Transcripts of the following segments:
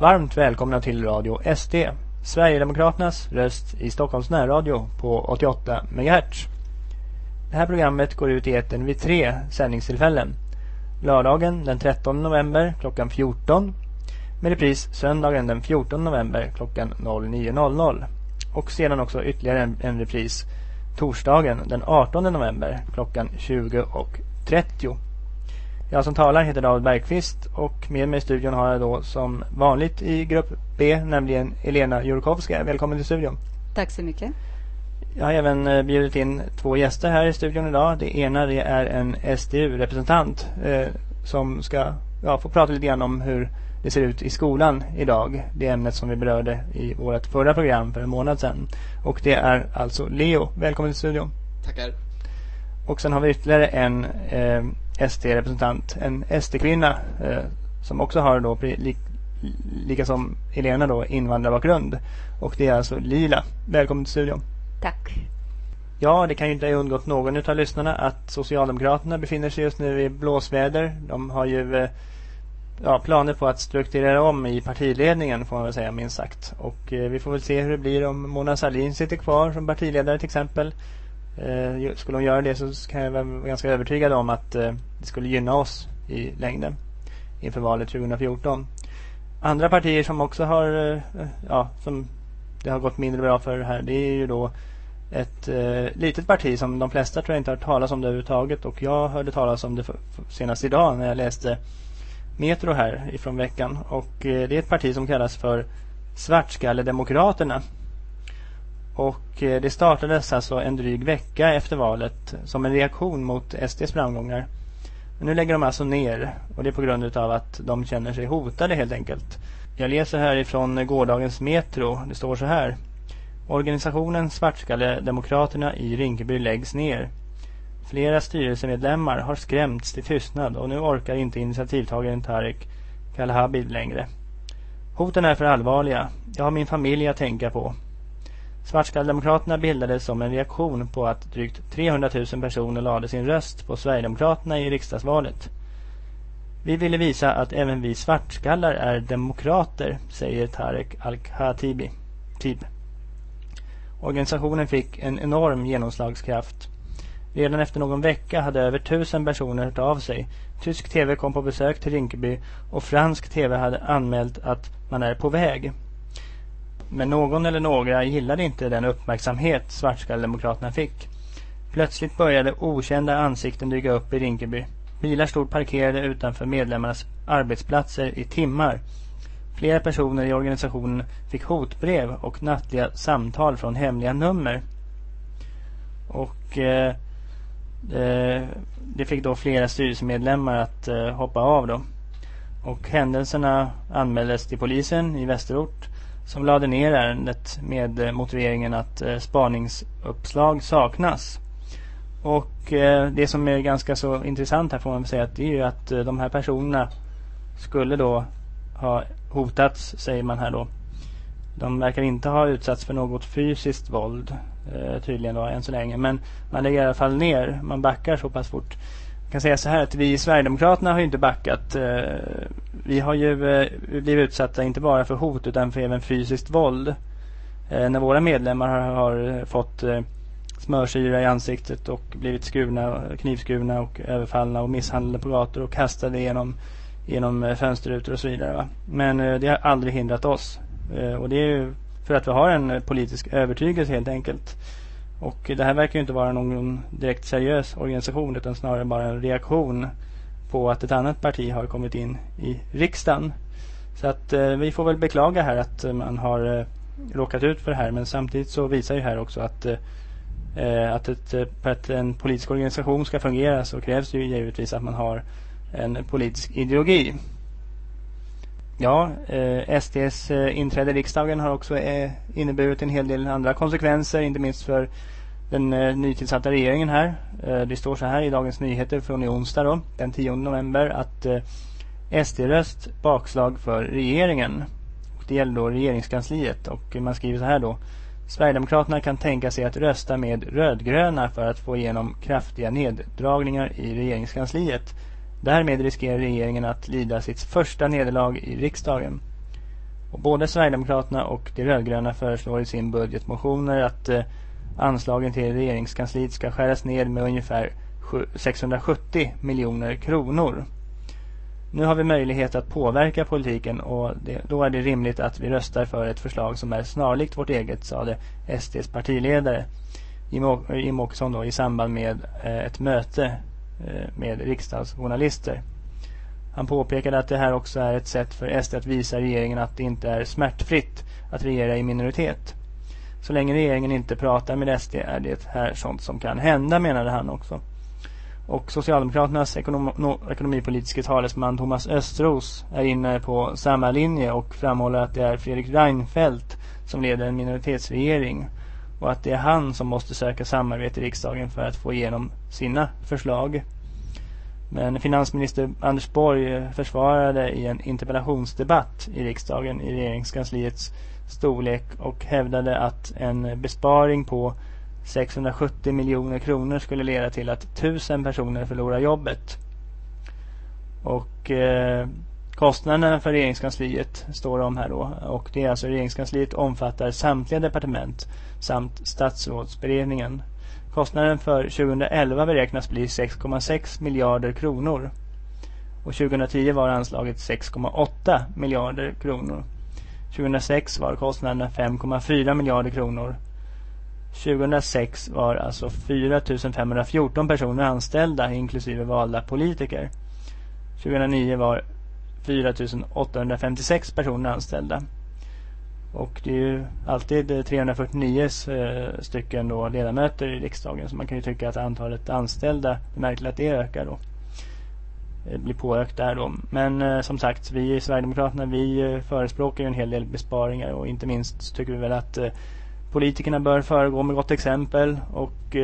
Varmt välkomna till Radio SD, Sverigedemokraternas röst i Stockholms närradio på 88 MHz. Det här programmet går ut i etern vid tre sändningstillfällen. Lördagen den 13 november klockan 14 med repris söndagen den 14 november klockan 09.00 och sedan också ytterligare en, en repris torsdagen den 18 november klockan 20.30. Jag som talar heter David Bergqvist och med mig i studion har jag då som vanligt i grupp B, nämligen Elena Jurkowska. Välkommen till studion. Tack så mycket. Jag har även eh, bjudit in två gäster här i studion idag. Det ena det är en SDU-representant eh, som ska ja, få prata lite grann om hur det ser ut i skolan idag. Det ämnet som vi berörde i vårt förra program för en månad sedan. Och det är alltså Leo. Välkommen till studion. Tackar. Och sen har vi ytterligare en eh, SD-representant, en SD-kvinna eh, som också har då li, lika som Elena då invandrarbakgrund. Och det är alltså Lila. Välkommen till studion. Tack. Ja, det kan ju inte ha undgått någon av lyssnarna att Socialdemokraterna befinner sig just nu i blåsväder. De har ju eh, ja, planer på att strukturera om i partiledningen får man väl säga minst sagt. Och eh, vi får väl se hur det blir om Mona Sahlin sitter kvar som partiledare till exempel. Eh, skulle hon göra det så kan jag vara ganska övertygad om att eh, det skulle gynna oss i längden inför valet 2014. Andra partier som också har, eh, eh, ja, som det har gått mindre bra för här, det är ju då ett eh, litet parti som de flesta tror jag inte har talas om det överhuvudtaget och jag hörde talas om det för, för senast idag när jag läste Metro här ifrån veckan och eh, det är ett parti som kallas för Svartskalledemokraterna. Och eh, det startades alltså en dryg vecka efter valet som en reaktion mot SDs framgångar. Men nu lägger de alltså ner och det är på grund av att de känner sig hotade helt enkelt. Jag läser här ifrån gårdagens Metro. Det står så här. Organisationen Svartskalledemokraterna i Rinkeby läggs ner. Flera styrelsemedlemmar har skrämts till tystnad och nu orkar inte initiativtagaren Tarek Kalhabid längre. Hoten är för allvarliga. Jag har min familj att tänka på. Svartskalldemokraterna bildades som en reaktion på att drygt 300 000 personer lade sin röst på Sverigedemokraterna i riksdagsvalet. Vi ville visa att även vi svartskallar är demokrater, säger Tarek Al-Khatibi. Typ. Organisationen fick en enorm genomslagskraft. Redan efter någon vecka hade över tusen personer hört av sig. Tysk tv kom på besök till Rinkeby och fransk tv hade anmält att man är på väg. Men någon eller några gillade inte den uppmärksamhet Svartskalledemokraterna fick. Plötsligt började okända ansikten dyka upp i Rinkeby. Bilar stod parkerade utanför medlemmarnas arbetsplatser i timmar. Flera personer i organisationen fick hotbrev och nattliga samtal från hemliga nummer. Och eh, eh, det fick då flera styrelsemedlemmar att eh, hoppa av då. Och händelserna anmäldes till polisen i Västerort som lade ner ärendet med eh, motiveringen att eh, spaningsuppslag saknas. Och eh, det som är ganska så intressant här får man säga att det är ju att de här personerna skulle då ha hotats, säger man här då. De verkar inte ha utsatts för något fysiskt våld tydligen då än så länge. Men man lägger i alla fall ner, man backar så pass fort. Jag kan säga så här att vi i Sverigedemokraterna har ju inte backat. Eh, vi har ju eh, blivit utsatta inte bara för hot utan för även fysiskt våld. Eh, när våra medlemmar har fått smörsyra i ansiktet och blivit skurna, knivskurna och överfallna och misshandlade på gator och kastade genom, genom fönsterrutor och så vidare. Va? Men det har aldrig hindrat oss. Och det är ju för att vi har en politisk övertygelse helt enkelt. Och det här verkar ju inte vara någon direkt seriös organisation utan snarare bara en reaktion på att ett annat parti har kommit in i riksdagen. Så att eh, vi får väl beklaga här att eh, man har eh, råkat ut för det här men samtidigt så visar ju här också att eh, eh att ett, eh, för att en politisk organisation ska fungera så krävs det ju givetvis att man har en politisk ideologi. Ja, eh, SDs eh, inträde i riksdagen har också eh, inneburit en hel del andra konsekvenser, inte minst för den eh, nytillsatta regeringen här. Eh, det står så här i Dagens Nyheter från i onsdag då, den 10 november att eh, SD-röst bakslag för regeringen. Och det gäller då regeringskansliet och man skriver så här då. Sverigedemokraterna kan tänka sig att rösta med rödgröna för att få igenom kraftiga neddragningar i regeringskansliet. Därmed riskerar regeringen att lida sitt första nederlag i riksdagen. Och både Sverigedemokraterna och de rödgröna föreslår i sin budgetmotioner att eh, anslagen till regeringskansliet ska skäras ned med ungefär 670 miljoner kronor. Nu har vi möjlighet att påverka politiken och det, då är det rimligt att vi röstar för ett förslag som är snarlikt vårt eget, sade SDs partiledare Jimmie Åkesson då, i samband med eh, ett möte Eh, med riksdagsjournalister. Han påpekade att det här också är ett sätt för SD att visa regeringen att det inte är smärtfritt att regera i minoritet. Så länge regeringen inte pratar med SD är det här sånt som kan hända, menade han också. Och Socialdemokraternas ekonom ekonomipolitiska talesman Thomas Östros är inne på samma linje och framhåller att det är Fredrik Reinfeldt som leder en minoritetsregering och att det är han som måste söka samarbete i riksdagen för att få igenom sina förslag. Men finansminister Anders Borg försvarade i en interpellationsdebatt i riksdagen i regeringskansliets storlek och hävdade att en besparing på 670 miljoner kronor skulle leda till att tusen personer förlorar jobbet. Och eh, kostnaderna för regeringskansliet står om här då. Och det är alltså regeringskansliet omfattar samtliga departement samt statsrådsberedningen. Kostnaden för 2011 beräknas bli 6,6 miljarder kronor. Och 2010 var anslaget 6,8 miljarder kronor. 2006 var kostnaderna 5,4 miljarder kronor. 2006 var alltså 4 514 personer anställda inklusive valda politiker. 2009 var 4 856 personer anställda. Och det är ju alltid eh, 349 eh, stycken då ledamöter i riksdagen. Så man kan ju tycka att antalet anställda, det är märkligt att det ökar då. Eh, det blir påökt där då. Men som sagt, vi i Sverigedemokraterna, vi förespråkar ju en hel del besparingar. Och inte minst tycker vi väl att politikerna bör föregå med gott exempel. Och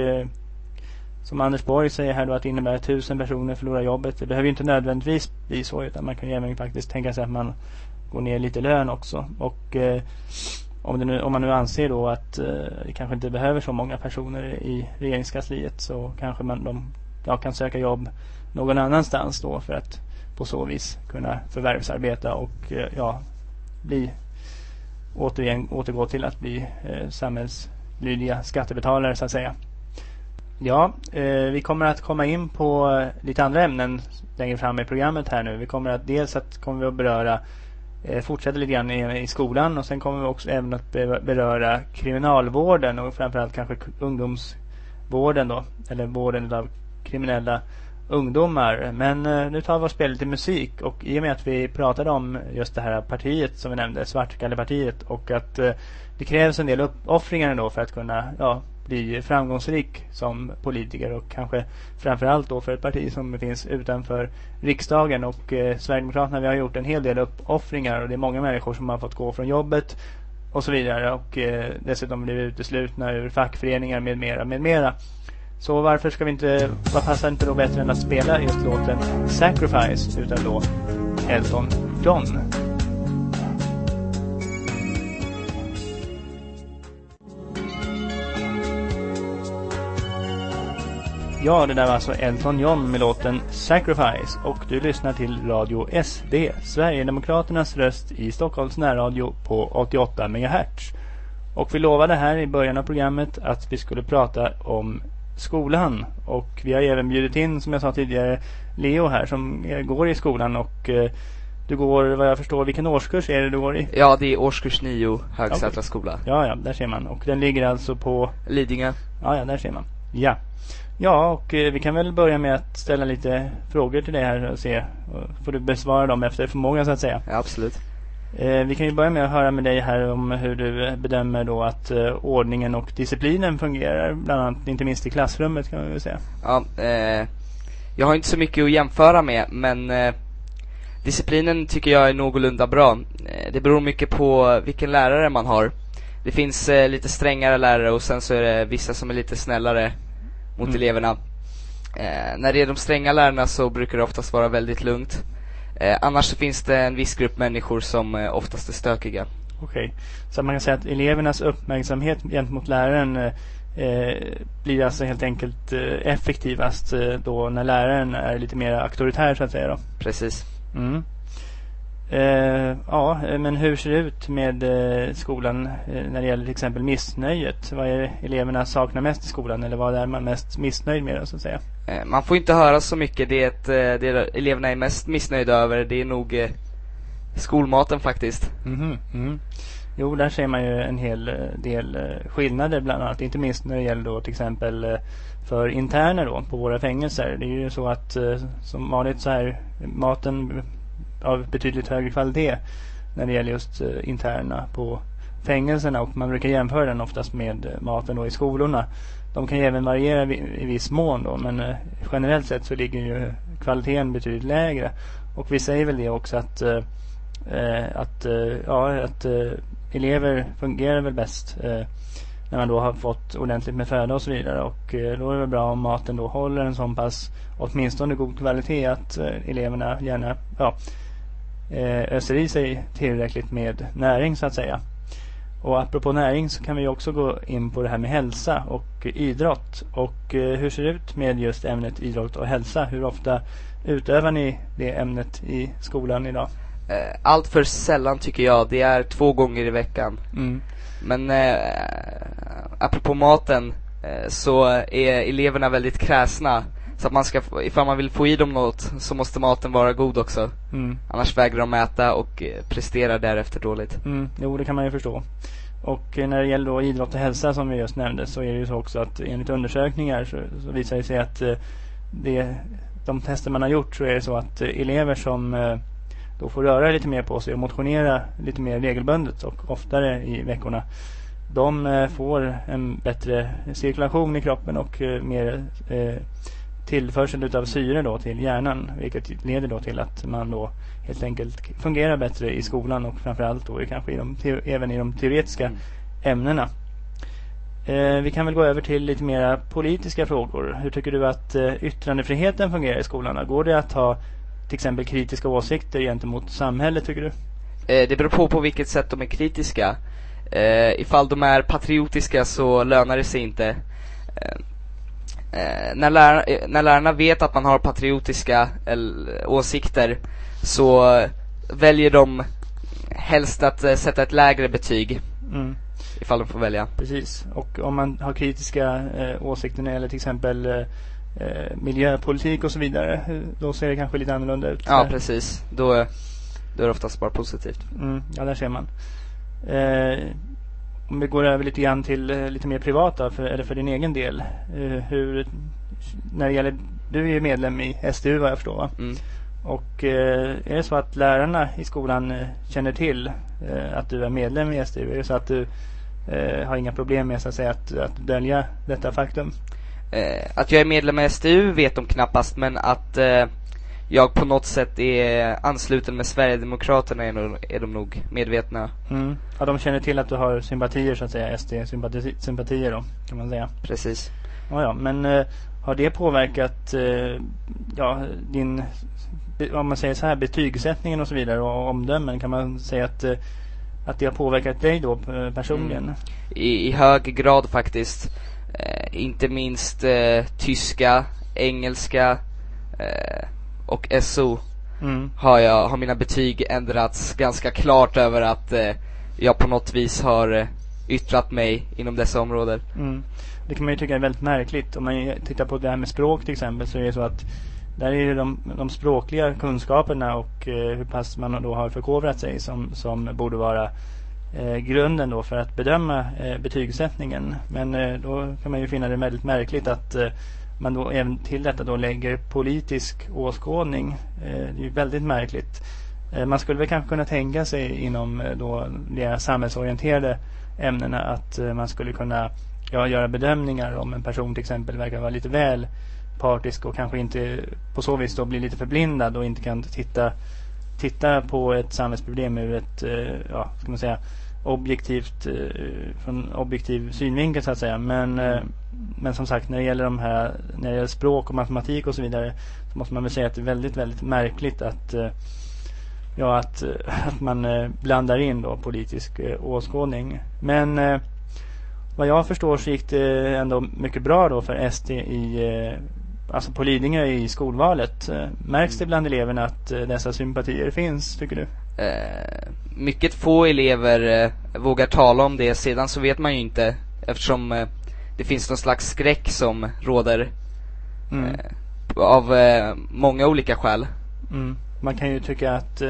som Anders Borg säger här då att det innebär att tusen personer förlorar jobbet. Det behöver ju inte nödvändigtvis bli så utan man kan ju även faktiskt tänka sig att man går ner lite lön också. Och eh, om, nu, om, man nu anser då att eh, det kanske inte behöver så många personer i regeringskansliet så kanske man de, ja, kan söka jobb någon annanstans då för att på så vis kunna förvärvsarbeta och eh, ja, bli återigen återgå till att bli eh, samhällslydiga skattebetalare så att säga. Ja, eh, vi kommer att komma in på lite andra ämnen längre fram i programmet här nu. Vi kommer att dels att kommer vi att beröra Eh, fortsätter fortsätta lite grann i, i, skolan och sen kommer vi också även att beröra kriminalvården och framförallt kanske ungdomsvården då eller vården av kriminella ungdomar. Men eh, nu tar vi och spelar lite musik och i och med att vi pratade om just det här partiet som vi nämnde, Svartkallepartiet och att eh, det krävs en del uppoffringar ändå för att kunna ja, bli framgångsrik som politiker och kanske framförallt då för ett parti som finns utanför riksdagen och eh, Sverigedemokraterna vi har gjort en hel del uppoffringar och det är många människor som har fått gå från jobbet och så vidare och eh, dessutom blivit uteslutna ur fackföreningar med mera med mera. Så varför ska vi inte, vad passar inte då bättre än att spela just låten Sacrifice utan då Elton John? Ja, det där var alltså Elton John med låten Sacrifice och du lyssnar till Radio SD, Sverigedemokraternas röst i Stockholms närradio på 88 MHz. Och vi lovade här i början av programmet att vi skulle prata om skolan och vi har även bjudit in, som jag sa tidigare, Leo här som går i skolan och eh, du går, vad jag förstår, vilken årskurs är det du går i? Ja, det är årskurs 9, Högsätra okay. skola. Ja, ja, där ser man. Och den ligger alltså på? Lidingö. Ja, ja, där ser man. Ja. Ja, och eh, vi kan väl börja med att ställa lite frågor till dig här och se. Och får du besvara dem efter förmåga så att säga. Ja, absolut. Eh, vi kan ju börja med att höra med dig här om hur du bedömer då att eh, ordningen och disciplinen fungerar. Bland annat, inte minst i klassrummet kan man väl säga. Ja, eh, jag har inte så mycket att jämföra med, men eh, disciplinen tycker jag är någorlunda bra. Eh, det beror mycket på vilken lärare man har. Det finns eh, lite strängare lärare och sen så är det vissa som är lite snällare mot mm. eleverna. Eh, när det är de stränga lärarna så brukar det oftast vara väldigt lugnt. Eh, annars så finns det en viss grupp människor som eh, oftast är stökiga. Okej, okay. så man kan säga att elevernas uppmärksamhet gentemot läraren eh, blir alltså helt enkelt eh, effektivast eh, då när läraren är lite mer auktoritär så att säga då? Precis. Mm. Eh, ja, men hur ser det ut med eh, skolan eh, när det gäller till exempel missnöjet? Vad är eleverna saknar mest i skolan eller vad är man mest missnöjd med så att säga? Eh, man får inte höra så mycket. Det, ett, eh, det eleverna är mest missnöjda över det är nog eh, skolmaten faktiskt. Mm -hmm. Jo, där ser man ju en hel del skillnader bland annat. Inte minst när det gäller då till exempel för interner då på våra fängelser. Det är ju så att som vanligt så här maten av betydligt högre kvalitet när det gäller just eh, interna på fängelserna och man brukar jämföra den oftast med eh, maten då i skolorna. De kan ju även variera i viss mån då, men eh, generellt sett så ligger ju kvaliteten betydligt lägre. Och vi säger väl det också att, eh, eh, att, eh, ja, att eh, elever fungerar väl bäst eh, när man då har fått ordentligt med föda och så vidare. Och då är det väl bra om maten då håller en sån pass åtminstone god kvalitet att eleverna gärna ja, öser i sig tillräckligt med näring så att säga. Och apropå näring så kan vi också gå in på det här med hälsa och idrott. Och eh, hur ser det ut med just ämnet idrott och hälsa? Hur ofta utövar ni det ämnet i skolan idag? Eh, allt för sällan tycker jag. Det är två gånger i veckan. Mm. Men eh, apropå maten eh, så är eleverna väldigt kräsna. Så att man ska, ifall man vill få i dem något så måste maten vara god också. Mm. Annars vägrar de äta och eh, presterar därefter dåligt. Mm. Jo, det kan man ju förstå. Och eh, när det gäller då idrott och hälsa som vi just nämnde så är det ju så också att enligt undersökningar så, så visar det sig att eh, det, de tester man har gjort så är det så att elever som då får röra lite mer på sig och motionera lite mer regelbundet och oftare i veckorna de får en bättre cirkulation i kroppen och mer tillförsel av syre då till hjärnan vilket leder då till att man då helt enkelt fungerar bättre i skolan och framförallt då kanske i de, även i de teoretiska mm. ämnena. Eh, vi kan väl gå över till lite mera politiska frågor. Hur tycker du att eh, yttrandefriheten fungerar i skolan? Går det att ha till exempel kritiska åsikter gentemot samhället tycker du? Eh, det beror på på vilket sätt de är kritiska. Eh, ifall de är patriotiska så lönar det sig inte. Eh, eh, när, lärarna, eh, när lärarna vet att man har patriotiska eller, åsikter så väljer de helst att eh, sätta ett lägre betyg. Mm. Ifall de får välja. Precis. Och om man har kritiska eh, åsikter när det gäller till exempel eh, eh, miljöpolitik och så vidare. Då ser det kanske lite annorlunda ut. Ja, precis. Då, då är det oftast bara positivt. Mm, ja, där ser man. Eh, om vi går över lite grann till eh, lite mer privata, för, eller för din egen del. Eh, hur, när det gäller, du är ju medlem i SDU vad jag förstår va? Mm. Och eh, är det så att lärarna i skolan känner till att du är medlem i SDU? Är det så att du har inga problem med så att, säga, att, att dölja detta faktum? att jag är medlem i SDU vet de knappast, men att jag på något sätt är ansluten med Sverigedemokraterna är, nog, är de nog medvetna. Mm. Ja, de känner till att du har sympatier så att säga, SD-sympatier då, kan man säga. Precis. Ja, ja, men eh, har det påverkat eh, ja, din, om man säger så här, betygssättningen och så vidare och omdömen? Kan man säga att, eh, att det har påverkat dig då eh, personligen? Mm. I, I hög grad faktiskt. Eh, inte minst eh, tyska, engelska, och SO mm. har, jag, har mina betyg ändrats ganska klart över att eh, jag på något vis har eh, yttrat mig inom dessa områden. Mm. Det kan man ju tycka är väldigt märkligt. Om man tittar på det här med språk till exempel så är det så att där är det de, de språkliga kunskaperna och eh, hur pass man då har förkovrat sig som, som borde vara eh, grunden då för att bedöma eh, betygssättningen. Men eh, då kan man ju finna det väldigt märkligt att eh, man då även till detta då lägger politisk åskådning. Eh, det är ju väldigt märkligt. Eh, man skulle väl kanske kunna tänka sig inom eh, då de samhällsorienterade ämnena att eh, man skulle kunna ja, göra bedömningar om en person till exempel verkar vara lite väl partisk och kanske inte på så vis då blir lite förblindad och inte kan titta, titta på ett samhällsproblem ur ett, eh, ja, ska man säga, objektivt från objektiv synvinkel så att säga. Men men som sagt när det gäller de här när det gäller språk och matematik och så vidare så måste man väl säga att det är väldigt väldigt märkligt att eh, ja att, eh, att man eh, blandar in då politisk åskådning. Men vad jag förstår så gick det ändå mycket bra då för SD i alltså på Lidingö i skolvalet. Eh, märks det bland eleverna att eh, dessa sympatier finns, tycker du? Eh, mycket få elever eh, vågar tala om det, sedan så vet man ju inte eftersom eh, det finns någon slags skräck som råder Mm. av många olika skäl. Mm. Man kan ju tycka att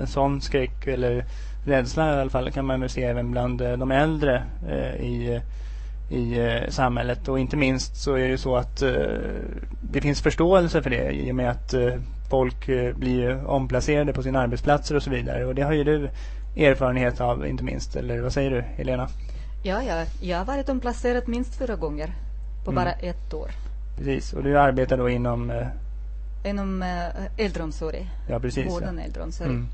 en sån skräck eller rädsla i alla fall kan man väl se även bland de äldre i i eh, samhället och inte minst så är det ju så att eh, det finns förståelse för det i och med att eh, folk blir omplacerade på sina arbetsplatser och så vidare och det har ju du erfarenhet av inte minst eller vad säger du Helena? Ja, ja, jag har varit omplacerad minst fyra gånger på mm. bara ett år. Precis, och du arbetar då inom? Eh... Inom eh, äldreomsorg. Ja, precis. Vården ja. äldreomsorg. Mm.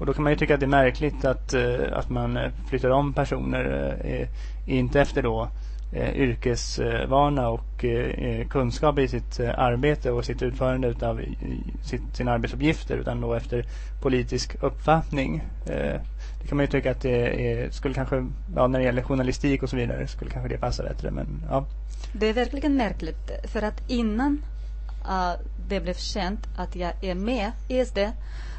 Och då kan man ju tycka att det är märkligt att, att man flyttar om personer, inte efter då eh, yrkesvana och eh, eh kunskap i sitt eh, arbete och sitt utförande utav sitt, sina arbetsuppgifter utan då efter politisk uppfattning. Eh, det kan man ju tycka att det är, skulle kanske, ja, när det gäller journalistik och så vidare skulle kanske det passa bättre men ja. Det är verkligen märkligt för att innan uh, det blev känt att jag är med i SD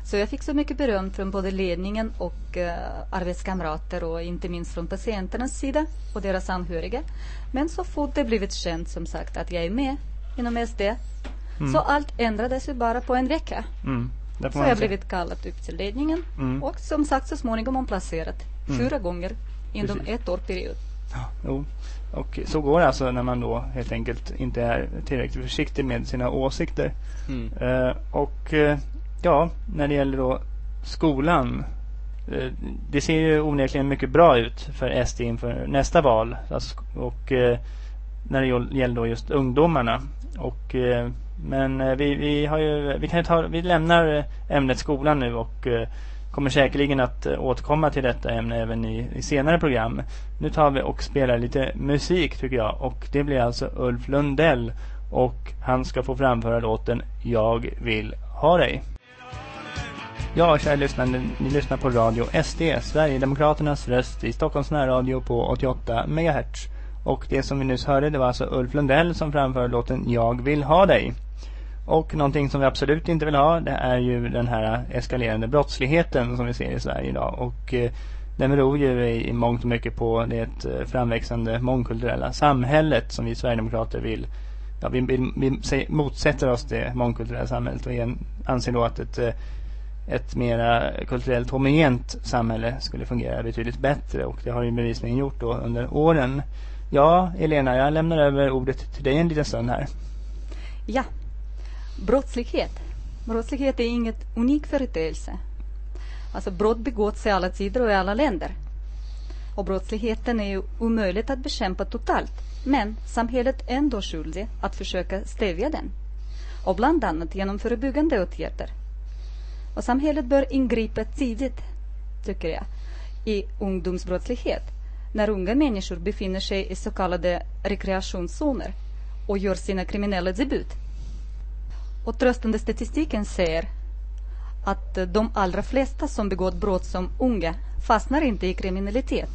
så jag fick så mycket beröm från både ledningen och uh, arbetskamrater och inte minst från patienternas sida och deras anhöriga. Men så fort det blivit känt som sagt att jag är med inom SD mm. så allt ändrades ju bara på en vecka. Mm. Så jag blivit kallad upp till ledningen mm. och som sagt så småningom omplacerad mm. fyra gånger inom Precis. ett år period. Ja, jo. Och så går det alltså när man då helt enkelt inte är tillräckligt försiktig med sina åsikter. Mm. Uh, och uh, ja, när det gäller då skolan. Eh, det ser ju onekligen mycket bra ut för SD inför nästa val. Alltså, och eh, när det gäller då just ungdomarna. Och, eh, men vi, vi, har ju, vi, kan ju ta, vi lämnar ämnet skolan nu och kommer säkerligen att återkomma till detta ämne även i, i, senare program. Nu tar vi och spelar lite musik tycker jag och det blir alltså Ulf Lundell och han ska få framföra låten Jag vill ha dig. Ja, kära lyssnare, ni lyssnar på Radio SD, Sverigedemokraternas röst i Stockholms närradio på 88 MHz. Och det som vi nyss hörde, det var alltså Ulf Lundell som framförde låten Jag vill ha dig. Och någonting som vi absolut inte vill ha det är ju den här eskalerande brottsligheten som vi ser i Sverige idag. Och eh, den beror ju i, i mångt och mycket på det eh, framväxande mångkulturella samhället som vi Sverigedemokrater vill Ja, vi, vi, vi motsätter oss det mångkulturella samhället och igen, anser då att ett, eh, ett mera kulturellt homogent samhälle skulle fungera betydligt bättre och det har ju bevisligen gjort då under åren. Ja, Elena, jag lämnar över ordet till dig en liten stund här. Ja, Brottslighet. Brottslighet är inget unik företeelse. Alltså brott begås i alla tider och i alla länder. Och brottsligheten är ju omöjligt att bekämpa totalt. Men samhället är ändå skyldig att försöka stävja den. Och bland annat genom förebyggande åtgärder. Och samhället bör ingripa tidigt, tycker jag, i ungdomsbrottslighet. När unga människor befinner sig i så kallade rekreationszoner och gör sina kriminella debut. Och tröstande statistiken säger att de allra flesta som begått brott som unga fastnar inte i kriminalitet.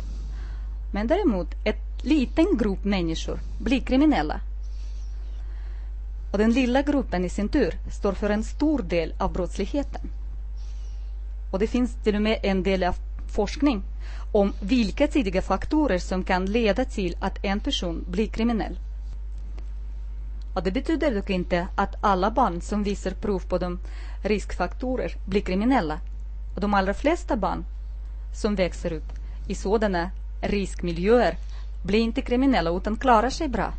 Men däremot ett liten grupp människor blir kriminella. Och den lilla gruppen i sin tur står för en stor del av brottsligheten. Och det finns till och med en del av forskning om vilka tidiga faktorer som kan leda till att en person blir kriminell. Och det betyder dock inte att alla barn som visar prov på de riskfaktorer blir kriminella. Och de allra flesta barn som växer upp i sådana riskmiljöer blir inte kriminella utan klarar sig bra.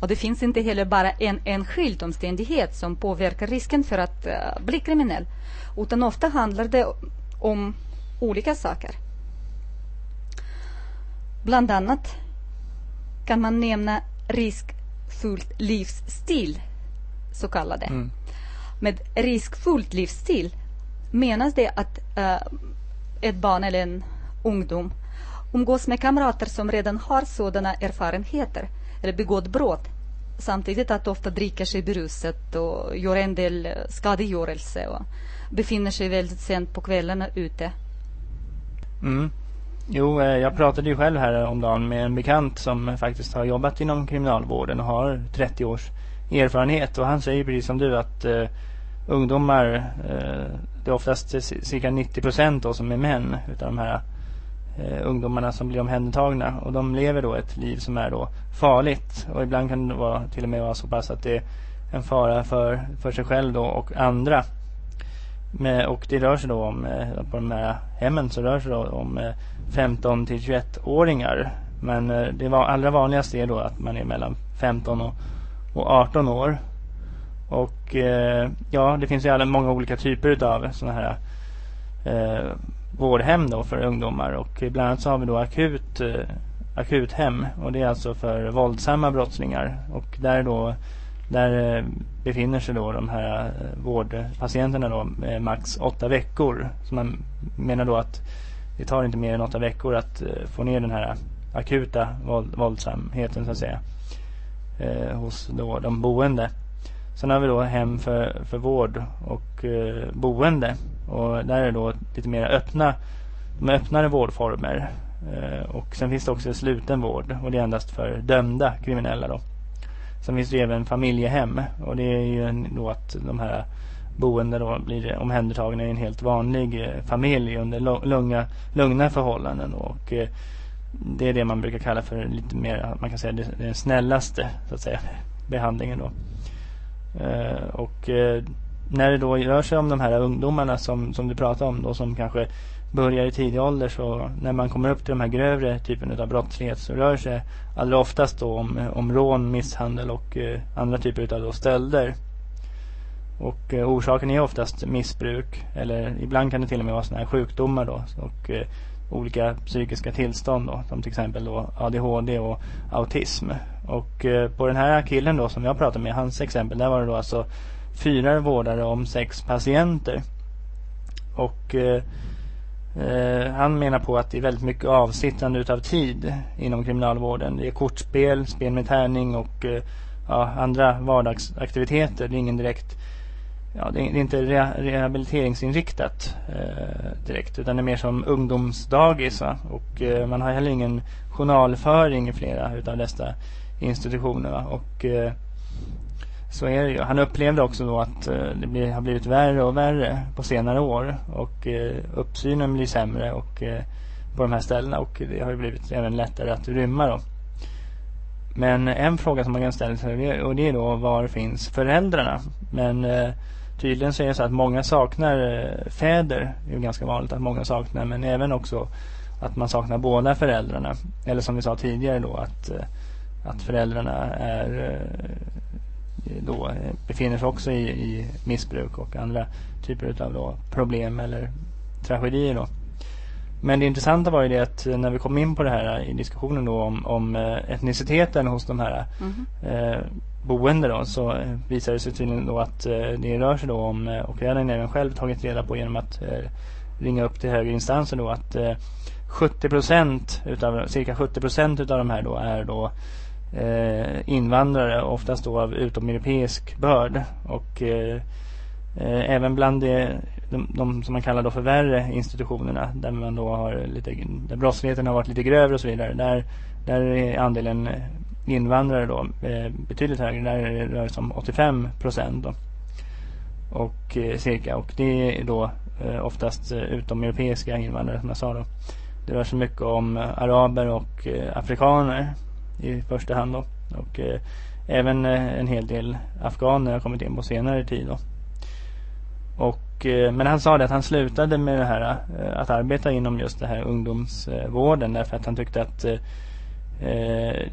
Och det finns inte heller bara en enskild omständighet som påverkar risken för att uh, bli kriminell. Utan ofta handlar det om olika saker. Bland annat kan man nämna risk riskfullt livsstil, så kallade. Mm. Med riskfullt livsstil menas det att uh, ett barn eller en ungdom umgås med kamrater som redan har sådana erfarenheter eller begått brott samtidigt att ofta dricker sig beruset och gör en del eh, skadegörelse och befinner sig väldigt sent på kvällarna ute. Mm. Jo, eh, jag pratade ju själv här om dagen med en bekant som faktiskt har jobbat inom kriminalvården och har 30 års erfarenhet och han säger precis som du att uh, ungdomar, uh, det är oftast cirka 90 procent som är män utav de här eh, ungdomarna som blir omhändertagna och de lever då ett liv som är då farligt och ibland kan det vara till och med vara så pass att det är en fara för, för sig själv då och andra. Med, och det rör sig då om, eh, på de här hemmen så rör sig då om eh, 15 till 21-åringar. Men eh, det var allra vanligaste är då att man är mellan 15 och, och 18 år. Och eh, ja, det finns ju alla, många olika typer av sådana här eh, vårdhem då för ungdomar. Och bland annat så har vi då akut, eh, akuthem. Och det är alltså för våldsamma brottslingar. Och där då där eh, befinner sig då de här eh, vårdpatienterna då max åtta veckor. Så man menar då att det tar inte mer än åtta veckor att eh, få ner den här akuta våldsamheten så att säga. Eh, hos då de boende. Sen har vi då hem för, för vård och eh, boende. Och där är det då lite mer öppna, de öppnare vårdformer. Eh, och sen finns det också sluten vård och det är endast för dömda kriminella då. Sen finns det även familjehem och det är ju då att de här boende då blir omhändertagna i en helt vanlig eh, familj under lugna, lugna förhållanden och eh, det är det man brukar kalla för lite mer, man kan säga den snällaste så att säga behandlingen då. Och när det då rör sig om de här ungdomarna som, som du pratar om då som kanske börjar i tidig ålder så när man kommer upp till de här grövre typen av brottslighet så rör sig allra oftast då om, om rån, misshandel och eh, andra typer av då stölder. Och eh, orsaken är oftast missbruk eller ibland kan det till och med vara sådana här sjukdomar då och eh, olika psykiska tillstånd då, som till exempel då ADHD och autism. Och eh, på den här killen då som jag pratade med, hans exempel, där var det då alltså fyra vårdare om sex patienter. Och eh, Eh, han menar på att det är väldigt mycket avsittande utav tid inom kriminalvården. Det är kortspel, spel med tärning och eh, ja, andra vardagsaktiviteter. Det är ingen direkt ja, det är, inte rehabiliteringsinriktat eh, direkt utan det är mer som ungdomsdagis. Va? Och eh, man har heller ingen journalföring i flera utav dessa institutioner. Va? Och eh, så är det ju. Han upplevde också då att eh, det blir, har blivit värre och värre på senare år. Och eh, uppsynen blir sämre och, eh, på de här ställena. Och det har ju blivit även lättare att rymma då. Men en fråga som man kan ställa sig och det är då var finns föräldrarna? Men eh, tydligen så är det så att många saknar eh, fäder. Det är ju ganska vanligt att många saknar. Men även också att man saknar båda föräldrarna. Eller som vi sa tidigare då att, eh, att föräldrarna är eh, då eh, befinner sig också i, i missbruk och andra typer av då problem eller tragedier då. Men det intressanta var ju det att när vi kom in på det här i diskussionen då om, om eh, etniciteten hos de här mm. eh, boende då så visade det sig tydligen då att eh, det rör sig då om och jag hade även själv tagit reda på genom att eh, ringa upp till högre instanser då att eh, 70 procent utav cirka 70 procent utav de här då är då eh, Eh, invandrare, oftast då av utomeuropeisk börd. Och eh, eh, även bland det, de, de, som man kallar då för värre institutionerna, där man då har lite, där brottsligheten har varit lite grövre och så vidare, där, där är andelen invandrare då eh, betydligt högre. Där rör det sig om 85 procent då. Och eh, cirka. Och det är då eh, oftast eh, utomeuropeiska invandrare som jag sa då. Det rör sig mycket om araber och eh, afrikaner i första hand då. Och eh, även eh, en hel del afghaner har kommit in på senare tid då. Och, eh, men han sa det att han slutade med det här eh, att arbeta inom just det här ungdomsvården därför att han tyckte att eh, eh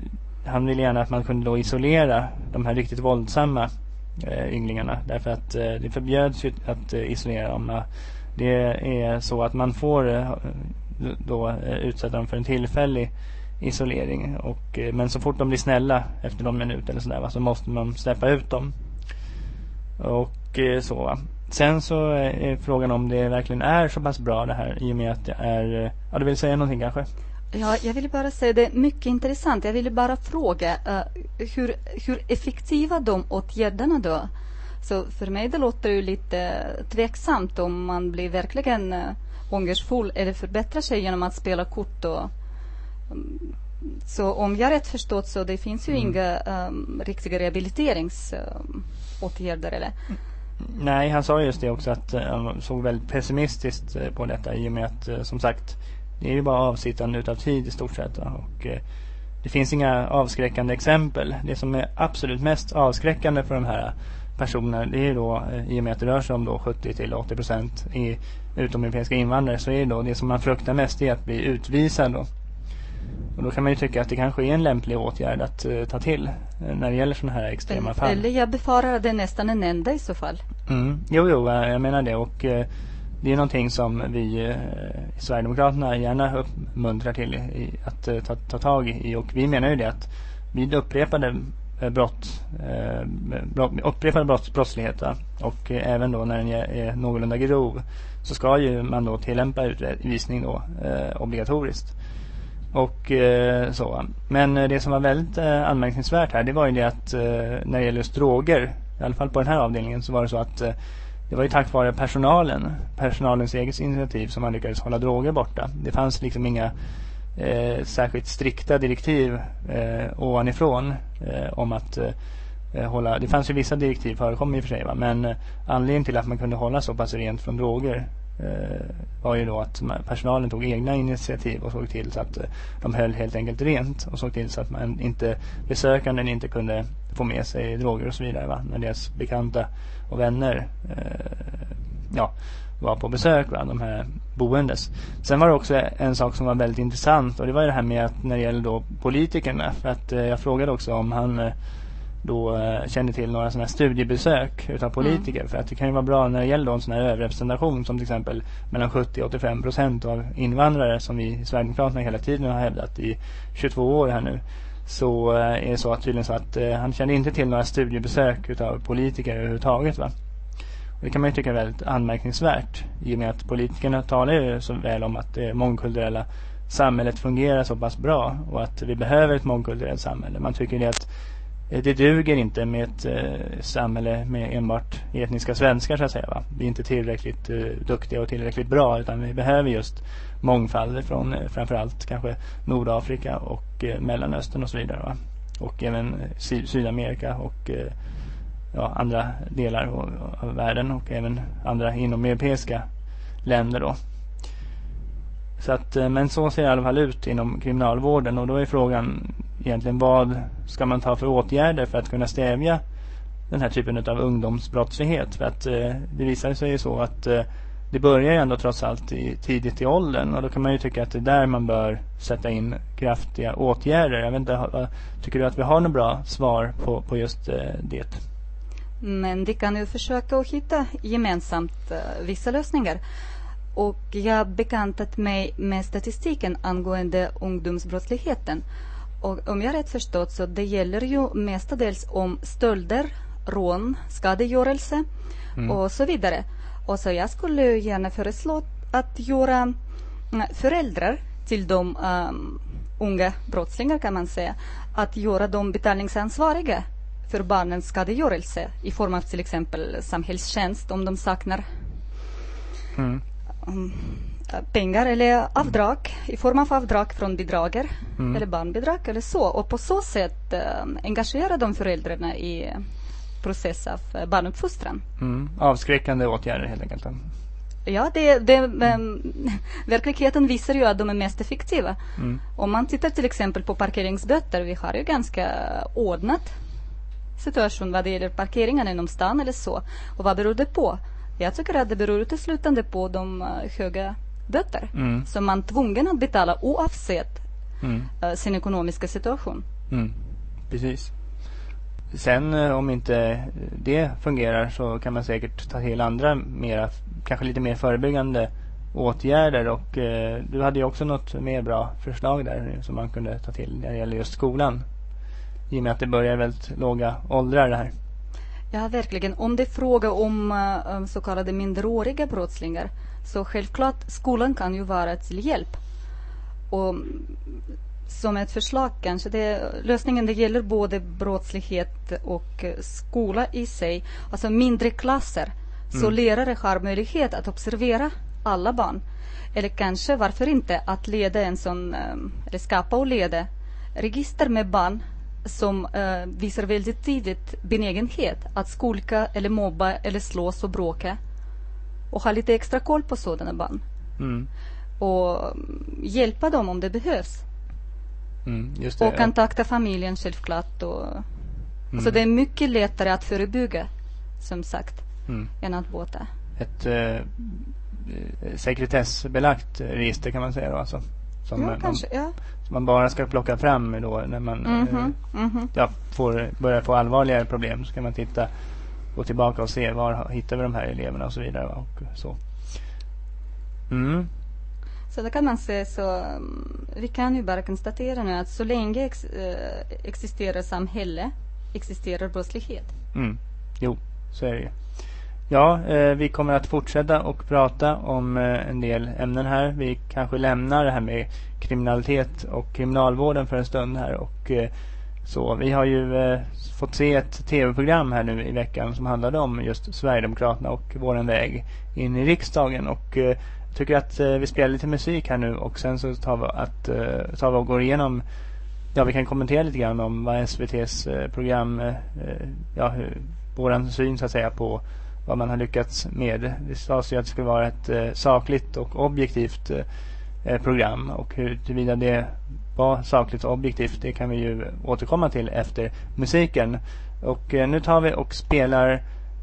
han ville gärna att man kunde då isolera de här riktigt våldsamma eh, ynglingarna därför att eh, det förbjöds ju att isolera dem. Det är så att man får då utsätta dem för en tillfällig isolering. Och, eh, men så fort de blir snälla efter någon minut eller sådär så måste man släppa ut dem. Och eh, så va. Sen så eh, är frågan om det verkligen är så pass bra det här i och med att det är... Ja, du vill säga någonting kanske? Ja, jag ville bara säga det är mycket intressant. Jag ville bara fråga uh, hur, hur effektiva de åtgärderna då? Så för mig det låter ju lite tveksamt om man blir verkligen uh, ångersfull eller förbättrar sig genom att spela kort och så om jag rätt förstått så det finns ju Mm. inga um, riktiga rehabiliteringsåtgärder eller? Nej, han sa just det också att eh, han såg väldigt pessimistiskt eh, på detta i och med att eh, som sagt det är ju bara avsittande utav tid i stort sett. va. Och, eh, det finns inga avskräckande exempel. Det som är absolut mest avskräckande för de här personerna det är ju då i och med att det rör sig om då 70 till 80 procent i utomeuropeiska invandrare så är det då det som man fruktar mest är att bli utvisad då. Och då kan man ju tycka att det kanske är en lämplig åtgärd att eh, ta till eh, när det gäller sådana här extrema fall. Eller jag befarar det nästan en enda i så fall. Mm. Jo, jo, jag menar det och eh, det är någonting som vi i Sverigedemokraterna gärna uppmuntrar till i, att ta, ta tag i och vi menar ju det att vid upprepade brott, brott upprepade brott, brottslighet och även då när den är, är någorlunda grov så ska ju man då tillämpa utvisning då obligatoriskt. Och eh, så. Men eh, det som var väldigt eh, anmärkningsvärt här det var ju det att eh, när det gäller just droger, i alla fall på den här avdelningen så var det så att eh, det var ju tack vare personalen, personalens eget initiativ som man lyckades hålla droger borta. Det fanns liksom inga eh, särskilt strikta direktiv eh, ovanifrån eh, om att eh, eh hålla, det fanns ju vissa direktiv förekom i och för sig va? men eh, anledningen till att man kunde hålla så pass rent från droger Eh, var ju då att personalen tog egna initiativ och såg till så att eh, de höll helt enkelt rent och såg till så att man inte besökanden inte kunde få med sig droger och så vidare va? när deras bekanta och vänner eh, ja, var på besök, va? de här boendes. Sen var det också en sak som var väldigt intressant och det var ju det här med att när det gäller då politikerna. För att eh, jag frågade också om han eh, då eh, kände till några sådana här studiebesök utav politiker. För att det kan ju vara bra när det gäller en sån här överrepresentation som till exempel mellan 70 och 85 procent av invandrare som vi i Sverigedemokraterna hela tiden har hävdat i 22 år här nu. Så eh, är det så att tydligen så att eh, han kände inte till några studiebesök utav politiker överhuvudtaget va. Och det kan man ju tycka är väldigt anmärkningsvärt i och med att politikerna talar ju så väl om att det mångkulturella samhället fungerar så pass bra och att vi behöver ett mångkulturellt samhälle. Man tycker det att Eh, det duger inte med ett eh, samhälle med enbart etniska svenskar så att säga. Va? Vi är inte tillräckligt eh, duktiga och tillräckligt bra utan vi behöver just mångfald från eh, framförallt kanske Nordafrika och eh, Mellanöstern och så vidare. Va? Och även eh, Sy- Sydamerika och eh, ja, andra delar av, av världen och även andra inom europeiska länder då. Så att, eh, men så ser det i alla fall ut inom kriminalvården och då är frågan egentligen vad ska man ta för åtgärder för att kunna stävja den här typen av ungdomsbrottslighet. För att eh, det visar sig ju så att eh, det börjar ju ändå trots allt i, tidigt i åldern och då kan man ju tycka att det är där man bör sätta in kraftiga åtgärder. Jag vet inte, ha- tycker du att vi har något bra svar på, på just eh, det? Men vi kan ju försöka att hitta gemensamt eh, vissa lösningar. Och jag har bekantat mig med statistiken angående ungdomsbrottsligheten. Och om jag rätt förstått så det gäller ju mestadels om stölder, rån, skadegörelse Mm. och så vidare. Och så jag skulle gärna föreslå att göra mm, föräldrar till de ehm, unga brottslingar kan man säga, att göra dem betalningsansvariga för barnens skadegörelse i form av till exempel samhällstjänst om de saknar Mm. um, pengar eller avdrag i form av avdrag från bidrager Mm. eller barnbidrag eller så. Och på så sätt um, engagera de föräldrarna i eh, process av eh, barnuppfostran. Mm. Avskräckande åtgärder helt enkelt. Ja, det, det, ehm, verkligheten visar ju att de är mest effektiva. Mm. Om man tittar till exempel på parkeringsböter, vi har ju ganska ordnat situation vad det gäller parkeringen inom stan eller så. Och vad beror det på? Jag tycker att det beror uteslutande på de eh, höga böter Mm. som man är tvungen att betala oavsett Mm. eh, sin ekonomiska situation. Mm. Precis. Sen eh, om inte det fungerar så kan man säkert ta till andra mera, kanske lite mer förebyggande åtgärder och eh, du hade ju också något mer bra förslag där som man kunde ta till när det gäller just skolan. I och med att det börjar väldigt låga åldrar det här. Ja, verkligen. Om det är fråga om eh, så kallade minderåriga brottslingar så självklart skolan kan ju vara till hjälp. Och som ett förslag kanske, det, lösningen det gäller både brottslighet och eh, skola i sig. Alltså mindre klasser. Så Mm. lärare har möjlighet att observera alla barn. Eller kanske, varför inte, att leda en sån, eh, eller skapa och leda register med barn som eh, visar väldigt tidigt benägenhet att skolka eller mobba eller slåss och bråka. Och ha lite extra koll på sådana barn. Mm. Och mm, hjälpa dem om det behövs. Mm, det. Och kontakta familjen självklart. Och, Mm. Så det är mycket lättare att förebygga, som sagt, Mm. än att bota. Ett eh, eh, sekretessbelagt register kan man säga då alltså. Som ja, man, kanske. Ja. som man bara ska plocka fram då när man eh, Mhm, mhm. ja, får, börjar få allvarligare problem. Så kan man titta, gå tillbaka och se var hittar vi de här eleverna och så vidare. Och så. Mm. Så då kan man säga så, mm, vi kan ju bara konstatera nu att så länge ex, eh, existerar samhälle, existerar brottslighet. Mm. Jo, så är det ju. Ja, eh, vi kommer att fortsätta och prata om eh, en del ämnen här. Vi kanske lämnar det här med kriminalitet och kriminalvården för en stund här. Och, eh, så vi har ju eh, fått se ett tv-program här nu i veckan som handlade om just Sverigedemokraterna och våran väg in i riksdagen. Och eh, jag tycker att eh, vi spelar lite musik här nu och sen så tar vi, att, eh, tar vi och går igenom Ja, vi kan kommentera lite grann om vad SVTs eh, program, eh, eh, ja, hur, våran syn så att säga på vad man har lyckats med. Det sades ju att det skulle vara ett eh, sakligt och objektivt eh, eh, program och huruvida det var sakligt och objektivt det kan vi ju återkomma till efter musiken. Och eh, nu tar vi och spelar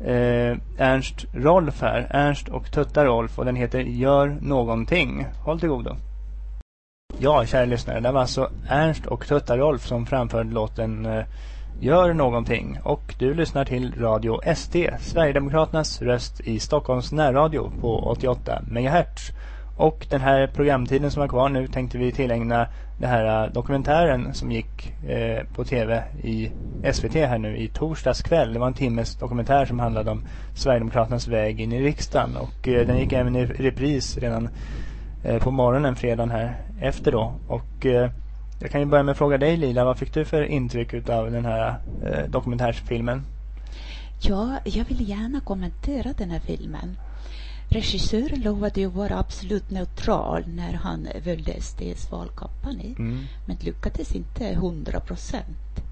eh, Ernst Rolf här. Ernst och Tutta Rolf och den heter Gör någonting. Håll till godo. Ja, kära lyssnare. Det var alltså Ernst och Tutta Rolf som framförde låten eh, Gör någonting. Och du lyssnar till Radio SD, Sverigedemokraternas röst i Stockholms närradio på 88 MHz. Och den här programtiden som är kvar nu tänkte vi tillägna den här äh, dokumentären som gick eh, på tv i SVT här nu i torsdags kväll. Det var en timmes dokumentär som handlade om Sverigedemokraternas väg in i riksdagen. Och eh, den gick även i repris redan eh, på morgonen fredagen här efter då. Och eh, jag kan ju börja med att fråga dig Lila, vad fick du för intryck utav den här eh, dokumentärsfilmen? Ja, jag vill gärna kommentera den här filmen. Regissören lovade ju vara absolut neutral när han följde SDs valkampanj, Mm. men lyckades inte hundra procent.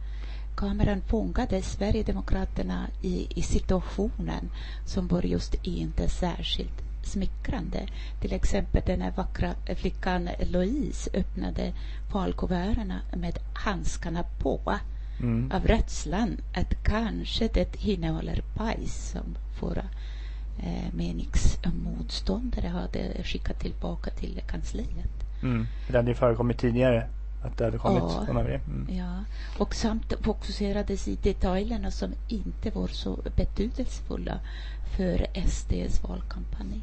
Kameran fångade Sverigedemokraterna i, i situationen som var just inte särskilt smickrande. Till exempel den här vackra flickan Louise öppnade valkuverten med handskarna på Mm. av rädslan att kanske det innehåller bajs som våra eh, meningsmotståndare hade skickat tillbaka till kansliet. Mm. Det hade ju förekommit tidigare att det hade kommit Ja. sådana. Mm. Ja, och samt fokuserades i detaljerna som inte var så betydelsefulla för SDs valkampanj.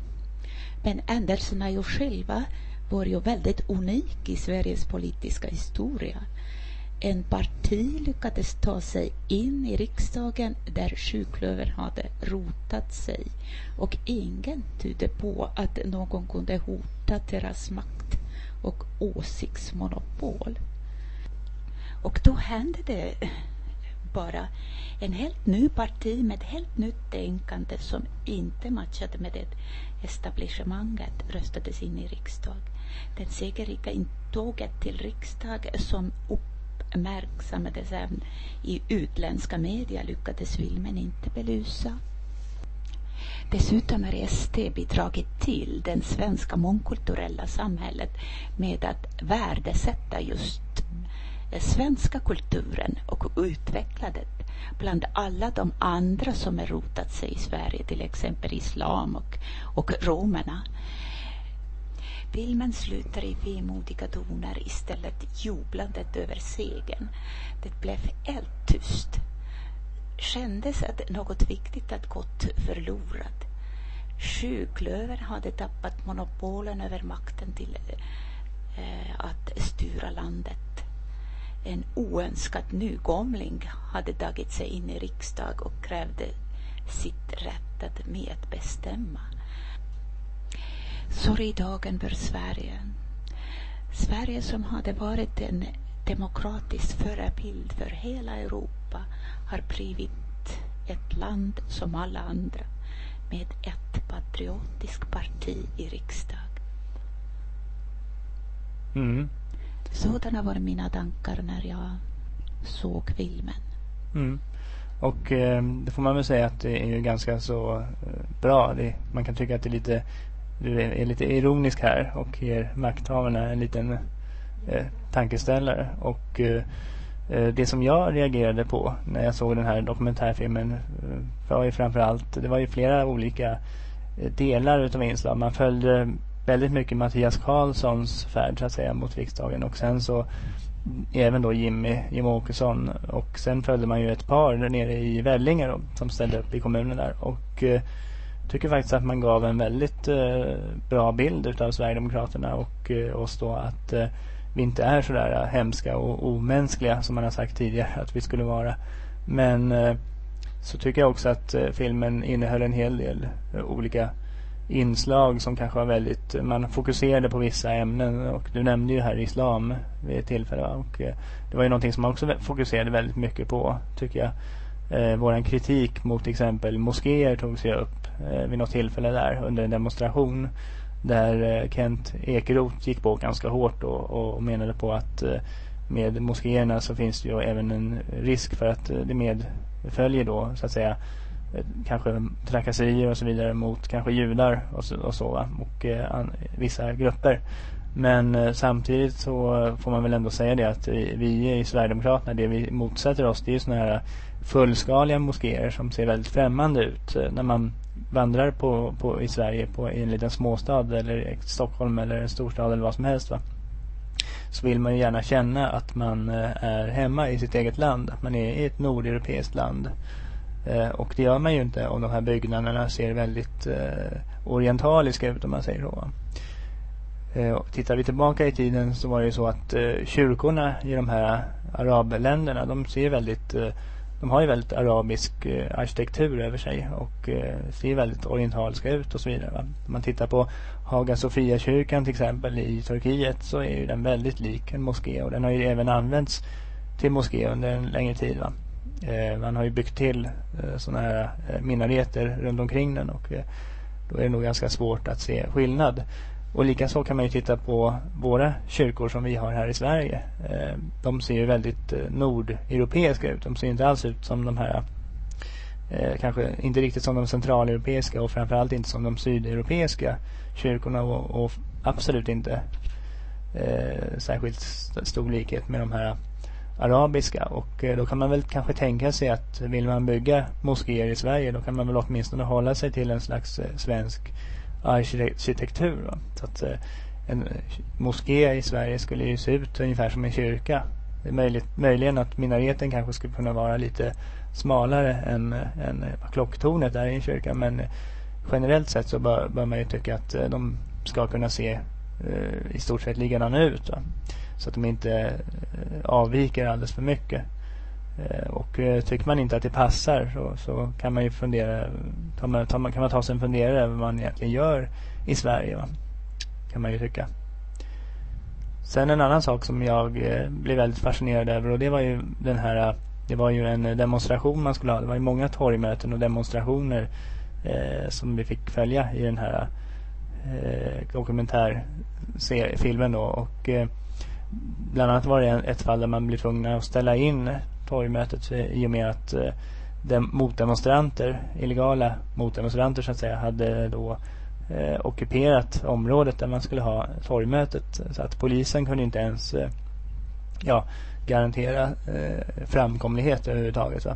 Men händelserna ju själva var ju väldigt unik i Sveriges politiska historia. En parti lyckades ta sig in i riksdagen där sjuklövern hade rotat sig och ingen tydde på att någon kunde hota deras makt och åsiktsmonopol. Och då hände det bara en helt ny parti med ett helt nytt tänkande som inte matchade med det etablissemanget röstades in i riksdag. Den segerrika intåget till riksdag som uppmärksammades även i utländska media lyckades filmen inte belysa. Dessutom har ST bidragit till det svenska mångkulturella samhället med att värdesätta just den svenska kulturen och utveckla den bland alla de andra som har rotat sig i Sverige, till exempel islam och, och romerna. Filmen slutar i vemodiga toner istället jublandet över segern. Det blev helt tyst. Kändes att något viktigt hade gått förlorat. Sjuklövern hade tappat monopolen över makten till eh, att styra landet. En oönskad nykomling hade tagit sig in i riksdag och krävde sitt rätt att medbestämma. Sorgdagen för Sverige. Sverige som hade varit en demokratisk förebild för hela Europa har blivit ett land som alla andra med ett patriotiskt parti i riksdag. Mm. Sådana var mina tankar när jag såg filmen. Mm. Och eh, det får man väl säga att det är ju ganska så eh, bra. Det, man kan tycka att det är lite, du är, är lite ironisk här och ger makthavarna en liten eh, tankeställare. Och eh, eh det som jag reagerade på när jag såg den här dokumentärfilmen eh, var ju framförallt, det var ju flera olika eh, delar utav inslag. Man följde väldigt mycket Mattias Karlssons färd så att säga mot riksdagen. Och sen så även då Jimmy, Jim Åkesson. Och sen följde man ju ett par där nere i Vellinge då, som ställde upp i kommunen där. Och eh, tycker faktiskt att man gav en väldigt eh, bra bild utav Sverigedemokraterna och eh, oss då att eh, vi inte är sådär eh, hemska och omänskliga som man har sagt tidigare att vi skulle vara. Men eh, så tycker jag också att eh, filmen innehöll en hel del eh, olika inslag som kanske var väldigt, man fokuserade på vissa ämnen och du nämnde ju här islam vid ett tillfälle och eh, det var ju någonting som man också fokuserade väldigt mycket på tycker jag. Eh, våran kritik mot exempel moskéer togs ju upp eh, vid något tillfälle där under en demonstration där eh, Kent Ekeroth gick på ganska hårt och, och menade på att eh, med moskéerna så finns det ju även en risk för att eh, det medföljer då så att säga Eh, kanske trakasserier och så vidare mot kanske judar och så, och, så va? och eh, an, vissa grupper. Men eh, samtidigt så får man väl ändå säga det att vi, vi i Sverigedemokraterna, det vi motsätter oss det är ju sådana här fullskaliga moskéer som ser väldigt främmande ut. Eh, när man vandrar på, på, i Sverige på, i en liten småstad eller Stockholm eller en storstad eller vad som helst va? så vill man ju gärna känna att man eh, är hemma i sitt eget land. Att man är i ett nordeuropeiskt land. Eh, och det gör man ju inte om de här byggnaderna ser väldigt eh, orientaliska ut om man säger så. Eh, tittar vi tillbaka i tiden så var det ju så att eh, kyrkorna i de här arabländerna de ser väldigt eh, de har ju väldigt arabisk eh, arkitektur över sig och eh, ser väldigt orientaliska ut och så vidare. Va? Om man tittar på Haga Sofia-kyrkan till exempel i Turkiet så är ju den väldigt lik en moské och den har ju även använts till moské under en längre tid. Va? Eh, man har ju byggt till eh, sådana här eh, minareter runt omkring den och eh, då är det nog ganska svårt att se skillnad. Och likaså kan man ju titta på våra kyrkor som vi har här i Sverige. Eh, de ser ju väldigt eh, nordeuropeiska ut. De ser inte alls ut som de här eh, kanske inte riktigt som de centraleuropeiska och framförallt inte som de sydeuropeiska kyrkorna och, och absolut inte eh, särskilt stor likhet med de här arabiska och eh, då kan man väl kanske tänka sig att vill man bygga moskéer i Sverige då kan man väl åtminstone hålla sig till en slags eh, svensk arkitektur. Va? Så att eh, en moské i Sverige skulle ju se ut ungefär som en kyrka. Det är möjligt, möjligen att minareten kanske skulle kunna vara lite smalare än, än klocktornet där i en kyrka men generellt sett så bör, bör man ju tycka att de ska kunna se eh, i stort sett likadana ut. Va? Så att de inte eh, avviker alldeles för mycket. Eh, och eh, tycker man inte att det passar så, så kan man ju fundera tar man, tar man, kan man ta sig en funderare över vad man egentligen gör i Sverige. Va? Kan man ju tycka. Sen en annan sak som jag blev väldigt fascinerad över och det var ju den här det var ju en demonstration man skulle ha. Det var ju många torgmöten och demonstrationer eh, som vi fick följa i den här eh, dokumentärfilmen då. Och eh, bland annat var det ett fall där man blev tvungna att ställa in torgmötet i och med att eh, dem, motdemonstranter, illegala motdemonstranter så att säga, hade då eh, ockuperat området där man skulle ha torgmötet. Så att polisen kunde inte ens eh, ja, garantera eh, framkomlighet överhuvudtaget. Va?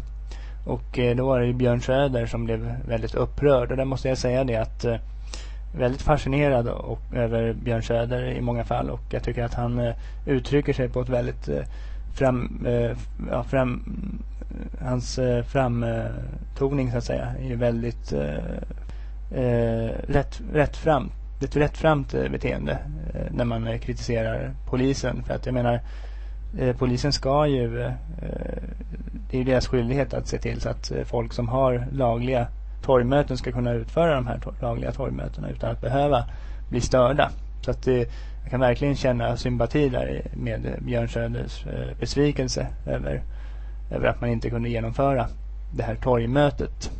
Och eh, då var det Björn Söder som blev väldigt upprörd. Och där måste jag säga det att eh, väldigt fascinerad och, över Björn Söder i många fall. Och jag tycker att han eh, uttrycker sig på ett väldigt eh, fram, eh, ja, fram hans eh, framtoning så att säga är ju väldigt eh, eh, rätt, rättframt det är ett rättframt eh, beteende eh, när man kritiserar polisen. För att jag menar polisen ska ju det är ju deras skyldighet att se till så att folk som har lagliga torgmöten ska kunna utföra de här lagliga torgmötena utan att behöva bli störda. Så att det, jag kan verkligen känna sympati där med Björn Söders eh, besvikelse över, över att man inte kunde genomföra det här torgmötet.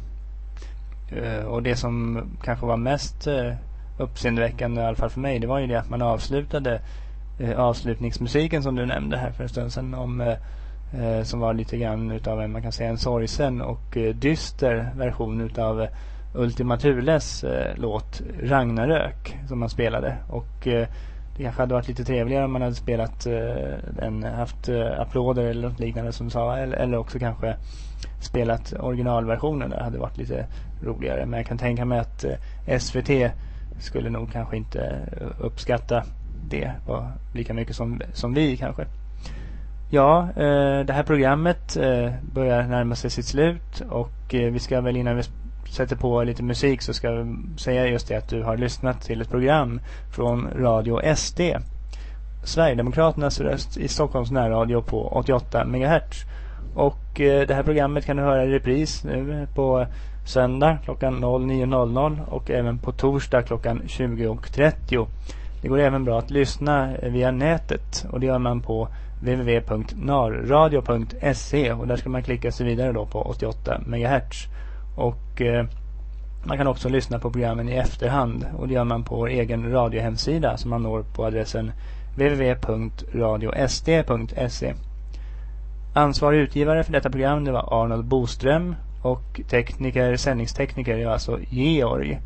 Eh, och det som kanske var mest eh, uppseendeväckande i alla fall för mig det var ju det att man avslutade avslutningsmusiken som du nämnde här för en stund sedan om eh, som var lite grann utav en, man kan säga en sorgsen och eh, dyster version utav eh, Ultima Thules eh, låt Ragnarök som man spelade och eh, det kanske hade varit lite trevligare om man hade spelat eh, en, haft eh, applåder eller något liknande som du sa eller, eller också kanske spelat originalversionen. Det hade varit lite roligare. Men jag kan tänka mig att eh, SVT skulle nog kanske inte eh, uppskatta det lika mycket som, som vi kanske. Ja, eh, det här programmet eh, börjar närma sig sitt slut och eh, vi ska väl innan vi sätter på lite musik så ska vi säga just det att du har lyssnat till ett program från Radio SD. Sverigedemokraternas röst i Stockholms närradio på 88 MHz. Och eh, det här programmet kan du höra i repris nu på söndag klockan 09.00 och även på torsdag klockan 20.30. Det går även bra att lyssna eh, via nätet och det gör man på www.narradio.se och där ska man klicka sig vidare då på 88 MHz. Och eh, man kan också lyssna på programmen i efterhand och det gör man på vår egen radiohemsida som man når på adressen www.radiosd.se. Ansvarig utgivare för detta program det var Arnold Boström och tekniker, sändningstekniker är alltså Georg.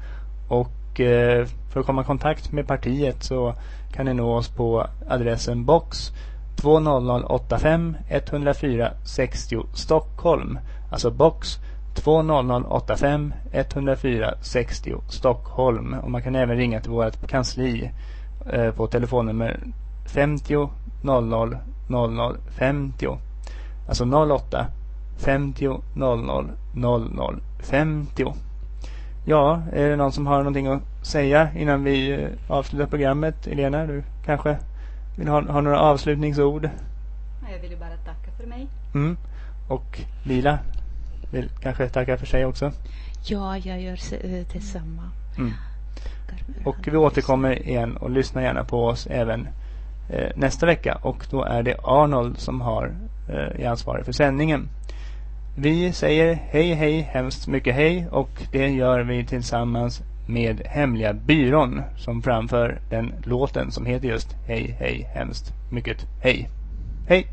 Och eh, för att komma i kontakt med partiet så kan ni nå oss på adressen box 20085 104 60 Stockholm. Alltså box 20085 104 60 Stockholm. Och man kan även ringa till vårt kansli eh, på telefonnummer 50 00 00 50. Alltså 08 50 00 00 50. Ja, är det någon som har någonting att säga innan vi eh, avslutar programmet? Elena, du kanske vill ha, ha några avslutningsord? Jag vill ju bara tacka för mig. Mm. Och Lila vill kanske tacka för sig också? Ja, jag gör eh, detsamma. Mm. Och vi återkommer igen och lyssna gärna på oss även eh, nästa vecka. Och då är det Arnold som har eh, ansvarig för sändningen. Vi säger hej hej, hemskt mycket hej och det gör vi tillsammans med Hemliga Byrån som framför den låten som heter just Hej hej, hemskt mycket hej. Hej!